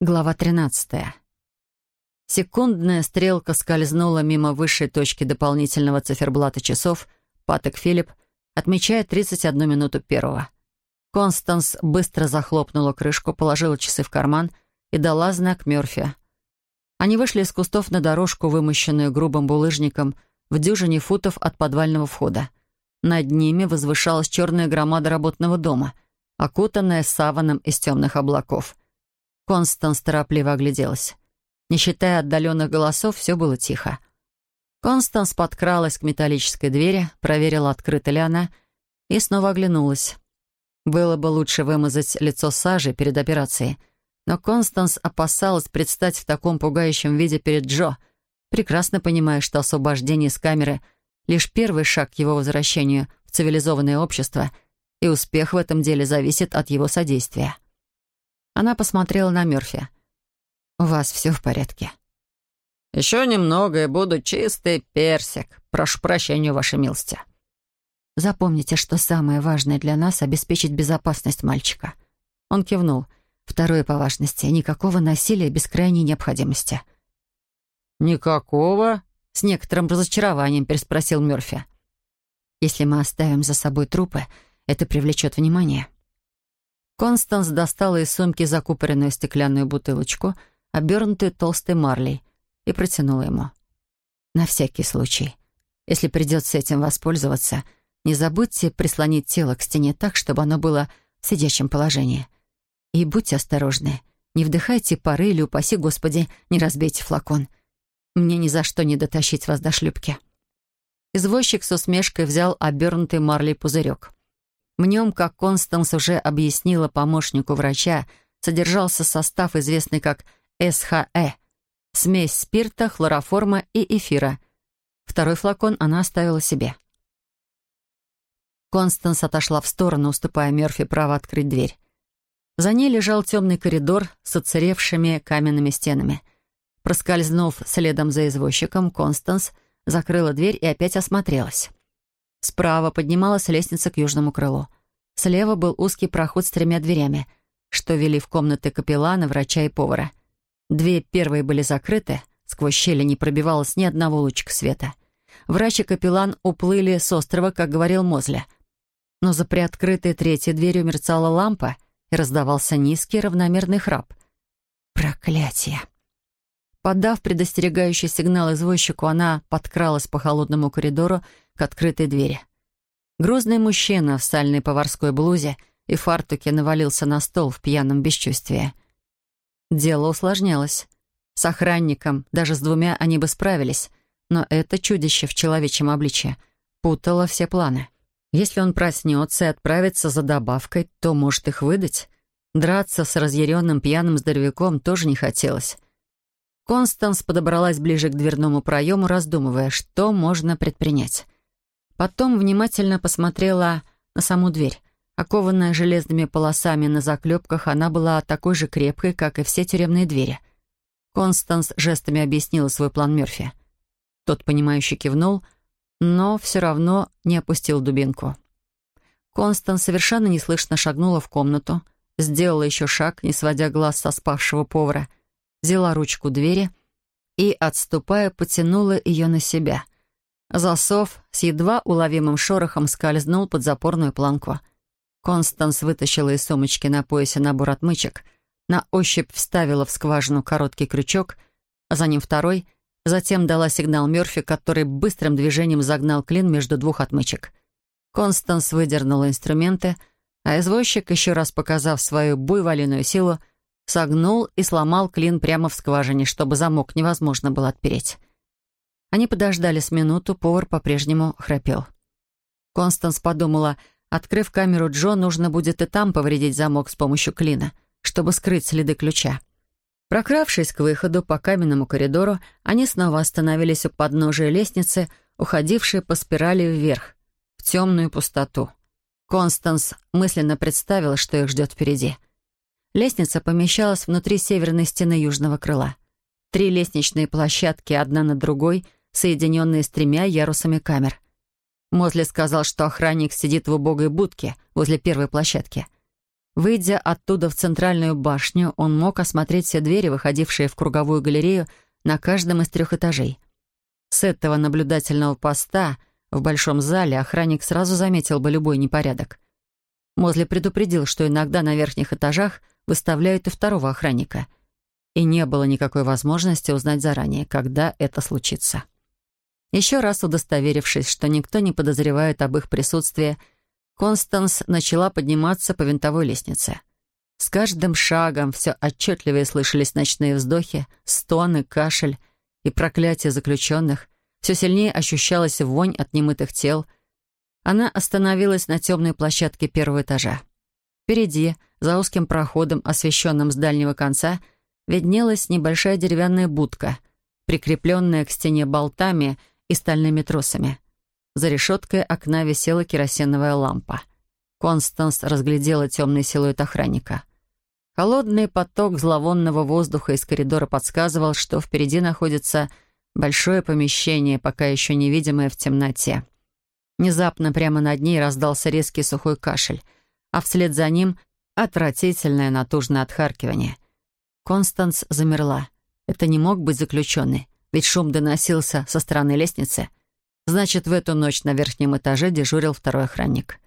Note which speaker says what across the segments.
Speaker 1: Глава 13. Секундная стрелка скользнула мимо высшей точки дополнительного циферблата часов. Патек Филипп отмечает 31 минуту первого. Констанс быстро захлопнула крышку, положила часы в карман и дала знак Мёрфи. Они вышли из кустов на дорожку, вымощенную грубым булыжником, в дюжине футов от подвального входа. Над ними возвышалась черная громада работного дома, окутанная саваном из темных облаков — Констанс торопливо огляделась. Не считая отдаленных голосов, все было тихо. Констанс подкралась к металлической двери, проверила, открыта ли она, и снова оглянулась. Было бы лучше вымазать лицо сажей перед операцией, но Констанс опасалась предстать в таком пугающем виде перед Джо, прекрасно понимая, что освобождение из камеры — лишь первый шаг к его возвращению в цивилизованное общество, и успех в этом деле зависит от его содействия. Она посмотрела на Мёрфи. «У вас все в порядке?»
Speaker 2: «Еще немного, и буду чистый персик. Прошу прощения, вашей милости».
Speaker 1: «Запомните, что самое важное для нас — обеспечить безопасность мальчика». Он кивнул. «Второе по важности — никакого насилия без крайней необходимости».
Speaker 2: «Никакого?»
Speaker 1: — с некоторым разочарованием переспросил Мёрфи. «Если мы оставим за собой трупы, это привлечет внимание». Констанс достала из сумки закупоренную стеклянную бутылочку, обернутую толстой марлей, и протянула ему. «На всякий случай. Если придется этим воспользоваться, не забудьте прислонить тело к стене так, чтобы оно было в сидячем положении. И будьте осторожны. Не вдыхайте пары или, упаси Господи, не разбейте флакон. Мне ни за что не дотащить вас до шлюпки». Извозчик с усмешкой взял обернутый марлей пузырек. В нем, как Констанс уже объяснила помощнику врача, содержался состав, известный как СХЭ — смесь спирта, хлороформа и эфира. Второй флакон она оставила себе. Констанс отошла в сторону, уступая Мерфи право открыть дверь. За ней лежал темный коридор с оцаревшими каменными стенами. Проскользнув следом за извозчиком, Констанс закрыла дверь и опять осмотрелась. Справа поднималась лестница к южному крылу. Слева был узкий проход с тремя дверями, что вели в комнаты капеллана, врача и повара. Две первые были закрыты, сквозь щели не пробивалось ни одного лучика света. Врач и капеллан уплыли с острова, как говорил Мозля. Но за приоткрытой третьей дверью мерцала лампа, и раздавался низкий равномерный храп. Проклятие! Подав предостерегающий сигнал извозчику, она подкралась по холодному коридору к открытой двери. Грозный мужчина в сальной поварской блузе и фартуке навалился на стол в пьяном бесчувствии. Дело усложнялось. С охранником, даже с двумя они бы справились, но это чудище в человечьем обличье путало все планы. Если он проснется и отправится за добавкой, то может их выдать. Драться с разъяренным пьяным здоровяком тоже не хотелось. Констанс подобралась ближе к дверному проему, раздумывая, что можно предпринять. Потом внимательно посмотрела на саму дверь. Окованная железными полосами на заклепках, она была такой же крепкой, как и все тюремные двери. Констанс жестами объяснила свой план Мёрфи. Тот, понимающе кивнул, но все равно не опустил дубинку. Констанс совершенно неслышно шагнула в комнату, сделала еще шаг, не сводя глаз со спавшего повара, взяла ручку двери и, отступая, потянула ее на себя — Засов с едва уловимым шорохом скользнул под запорную планку. Констанс вытащила из сумочки на поясе набор отмычек, на ощупь вставила в скважину короткий крючок, а за ним второй, затем дала сигнал Мёрфи, который быстрым движением загнал клин между двух отмычек. Констанс выдернула инструменты, а извозчик, еще раз показав свою буйволиную силу, согнул и сломал клин прямо в скважине, чтобы замок невозможно было отпереть. Они подождали с минуту, повар по-прежнему храпел. Констанс подумала, открыв камеру Джо, нужно будет и там повредить замок с помощью клина, чтобы скрыть следы ключа. Прокравшись к выходу по каменному коридору, они снова остановились у подножия лестницы, уходившей по спирали вверх, в темную пустоту. Констанс мысленно представила, что их ждет впереди. Лестница помещалась внутри северной стены южного крыла. Три лестничные площадки, одна над другой — соединенные с тремя ярусами камер. Мозли сказал, что охранник сидит в убогой будке возле первой площадки. Выйдя оттуда в центральную башню, он мог осмотреть все двери, выходившие в круговую галерею на каждом из трех этажей. С этого наблюдательного поста в большом зале охранник сразу заметил бы любой непорядок. Мозли предупредил, что иногда на верхних этажах выставляют и второго охранника. И не было никакой возможности узнать заранее, когда это случится. Еще раз удостоверившись, что никто не подозревает об их присутствии, Констанс начала подниматься по винтовой лестнице. С каждым шагом все отчетливее слышались ночные вздохи, стоны, кашель и проклятие заключенных. Все сильнее ощущалась вонь от немытых тел. Она остановилась на темной площадке первого этажа. Впереди, за узким проходом, освещенным с дальнего конца, виднелась небольшая деревянная будка, прикрепленная к стене болтами и стальными тросами. За решеткой окна висела керосиновая лампа. Констанс разглядела темный силуэт охранника. Холодный поток зловонного воздуха из коридора подсказывал, что впереди находится большое помещение, пока еще невидимое в темноте. Внезапно прямо над ней раздался резкий сухой кашель, а вслед за ним — отвратительное натужное отхаркивание. Констанс замерла. Это не мог быть заключенный, ведь шум доносился со стороны лестницы — Значит, в эту ночь на верхнем этаже дежурил второй охранник.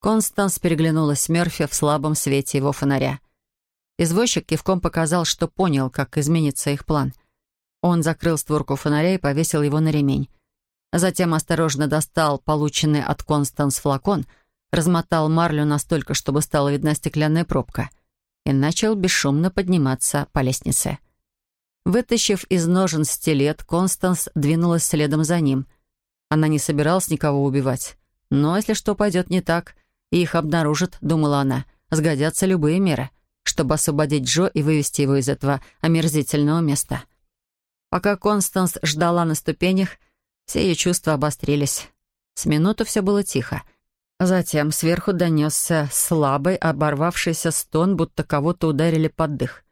Speaker 1: Констанс переглянулась с Мёрфи в слабом свете его фонаря. Извозчик кивком показал, что понял, как изменится их план. Он закрыл створку фонаря и повесил его на ремень. Затем осторожно достал полученный от Констанс флакон, размотал марлю настолько, чтобы стала видна стеклянная пробка, и начал бесшумно подниматься по лестнице. Вытащив из ножен стилет, Констанс двинулась следом за ним — она не собиралась никого убивать. Но если что пойдет не так, и их обнаружат, думала она, сгодятся любые меры, чтобы освободить Джо и вывести его из этого омерзительного места. Пока Констанс ждала на ступенях, все ее чувства обострились. С минуту все было тихо. Затем сверху донесся слабый, оборвавшийся стон, будто кого-то ударили под дых.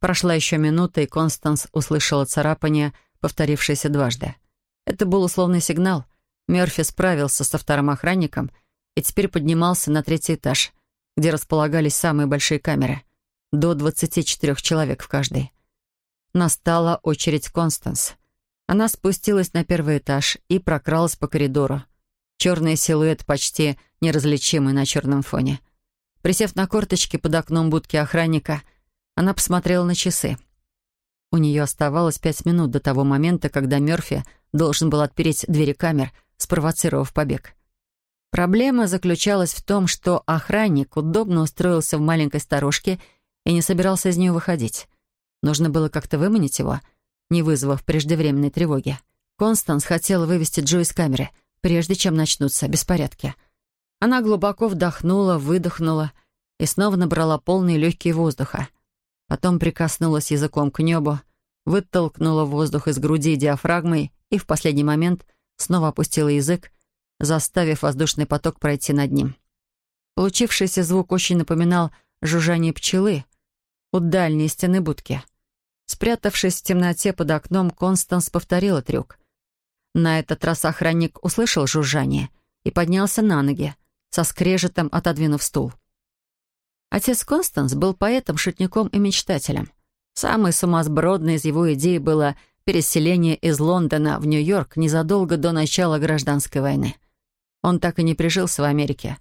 Speaker 1: Прошла еще минута, и Констанс услышала царапание, повторившееся дважды. Это был условный сигнал. Мерфи справился со вторым охранником и теперь поднимался на третий этаж, где располагались самые большие камеры. До 24 человек в каждой. Настала очередь Констанс. Она спустилась на первый этаж и прокралась по коридору. Черный силуэт почти неразличимый на черном фоне. Присев на корточки под окном будки охранника, она посмотрела на часы. У нее оставалось пять минут до того момента, когда Мерфи должен был отпереть двери камер, спровоцировав побег. Проблема заключалась в том, что охранник удобно устроился в маленькой сторожке и не собирался из нее выходить. Нужно было как-то выманить его, не вызвав преждевременной тревоги. Констанс хотела вывести Джо из камеры, прежде чем начнутся беспорядки. Она глубоко вдохнула, выдохнула и снова набрала полные легкие воздуха. Потом прикоснулась языком к небу, вытолкнула воздух из груди диафрагмой и в последний момент снова опустила язык, заставив воздушный поток пройти над ним. Получившийся звук очень напоминал жужжание пчелы у дальней стены будки. Спрятавшись в темноте под окном, Констанс повторила трюк. На этот раз охранник услышал жужжание и поднялся на ноги, со скрежетом отодвинув стул. Отец Констанс был поэтом, шутником и мечтателем. Самой сумасбродной из его идей было переселение из Лондона в Нью-Йорк незадолго до начала гражданской войны. Он так и не прижился в Америке,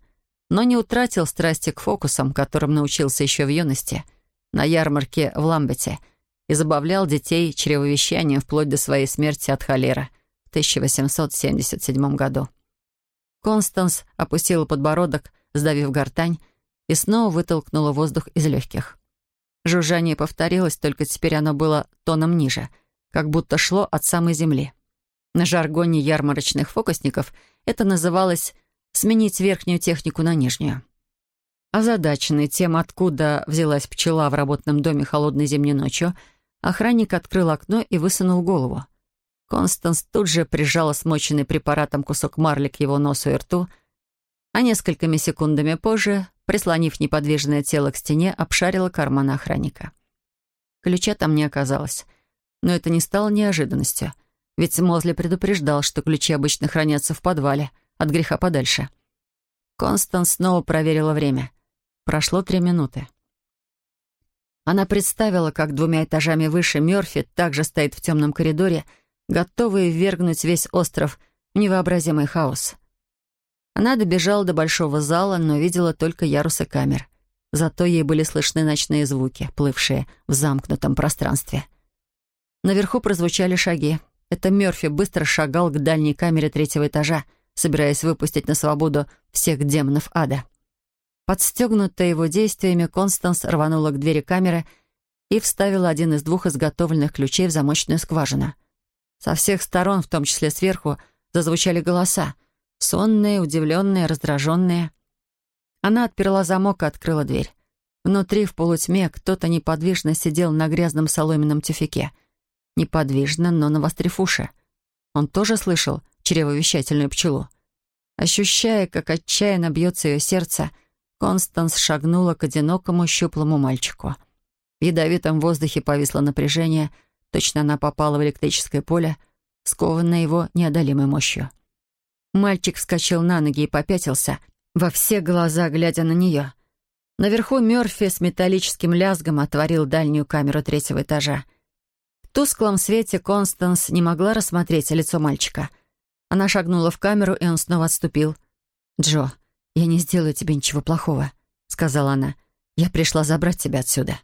Speaker 1: но не утратил страсти к фокусам, которым научился еще в юности, на ярмарке в Ламбете, и забавлял детей чревовещанием вплоть до своей смерти от холера в 1877 году. Констанс опустила подбородок, сдавив гортань, и снова вытолкнула воздух из легких. Жужжание повторилось, только теперь оно было тоном ниже, как будто шло от самой земли. На жаргоне ярмарочных фокусников это называлось «сменить верхнюю технику на нижнюю». Озадаченный тем, откуда взялась пчела в работном доме холодной зимней ночью, охранник открыл окно и высунул голову. Констанс тут же прижала смоченный препаратом кусок марли к его носу и рту, а несколькими секундами позже прислонив неподвижное тело к стене, обшарила карман охранника. Ключа там не оказалось. Но это не стало неожиданностью. Ведь Мозли предупреждал, что ключи обычно хранятся в подвале, от греха подальше. Констанс снова проверила время. Прошло три минуты. Она представила, как двумя этажами выше Мёрфи также стоит в темном коридоре, готовый ввергнуть весь остров в невообразимый хаос. Она добежала до большого зала, но видела только ярусы камер. Зато ей были слышны ночные звуки, плывшие в замкнутом пространстве. Наверху прозвучали шаги. Это Мёрфи быстро шагал к дальней камере третьего этажа, собираясь выпустить на свободу всех демонов ада. Подстегнутая его действиями, Констанс рванула к двери камеры и вставила один из двух изготовленных ключей в замочную скважину. Со всех сторон, в том числе сверху, зазвучали голоса — Сонные, удивленные, раздраженные. Она отперла замок и открыла дверь. Внутри, в полутьме, кто-то неподвижно сидел на грязном соломенном тюфяке. Неподвижно, но навострив уши. Он тоже слышал чревовещательную пчелу. Ощущая, как отчаянно бьется ее сердце, Констанс шагнула к одинокому щуплому мальчику. В ядовитом воздухе повисло напряжение, точно она попала в электрическое поле, скованное его неодолимой мощью. Мальчик вскочил на ноги и попятился, во все глаза глядя на нее. Наверху Мёрфи с металлическим лязгом отворил дальнюю камеру третьего этажа. В тусклом свете Констанс не могла рассмотреть лицо мальчика. Она шагнула в камеру, и он снова отступил. «Джо, я не сделаю тебе ничего плохого», — сказала она. «Я пришла забрать тебя отсюда».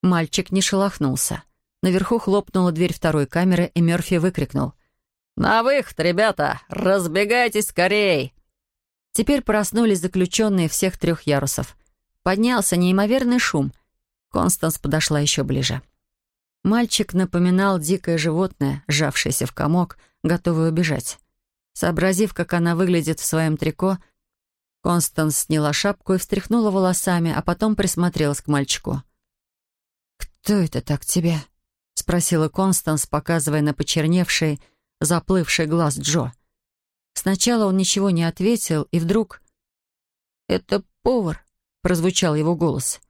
Speaker 1: Мальчик не шелохнулся. Наверху хлопнула дверь второй камеры, и Мёрфи выкрикнул — «На выход, ребята! Разбегайтесь скорей!» Теперь проснулись заключенные всех трех ярусов. Поднялся неимоверный шум. Констанс подошла еще ближе. Мальчик напоминал дикое животное, сжавшееся в комок, готовое убежать. Сообразив, как она выглядит в своем трико, Констанс сняла шапку и встряхнула волосами, а потом присмотрелась к мальчику. «Кто это так тебя?» — спросила Констанс, показывая на почерневший, заплывший глаз Джо. Сначала он ничего не ответил, и вдруг... «Это повар», — прозвучал его голос.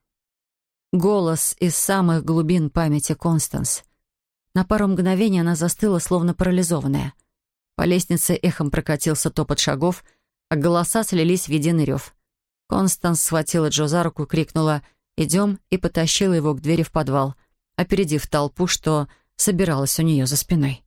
Speaker 1: Голос из самых глубин памяти Констанс. На пару мгновений она застыла, словно парализованная. По лестнице эхом прокатился топот шагов, а голоса слились в единый рев. Констанс схватила Джо за руку, крикнула «Идем» и потащила его к двери в подвал, опередив толпу, что собиралась у нее за спиной.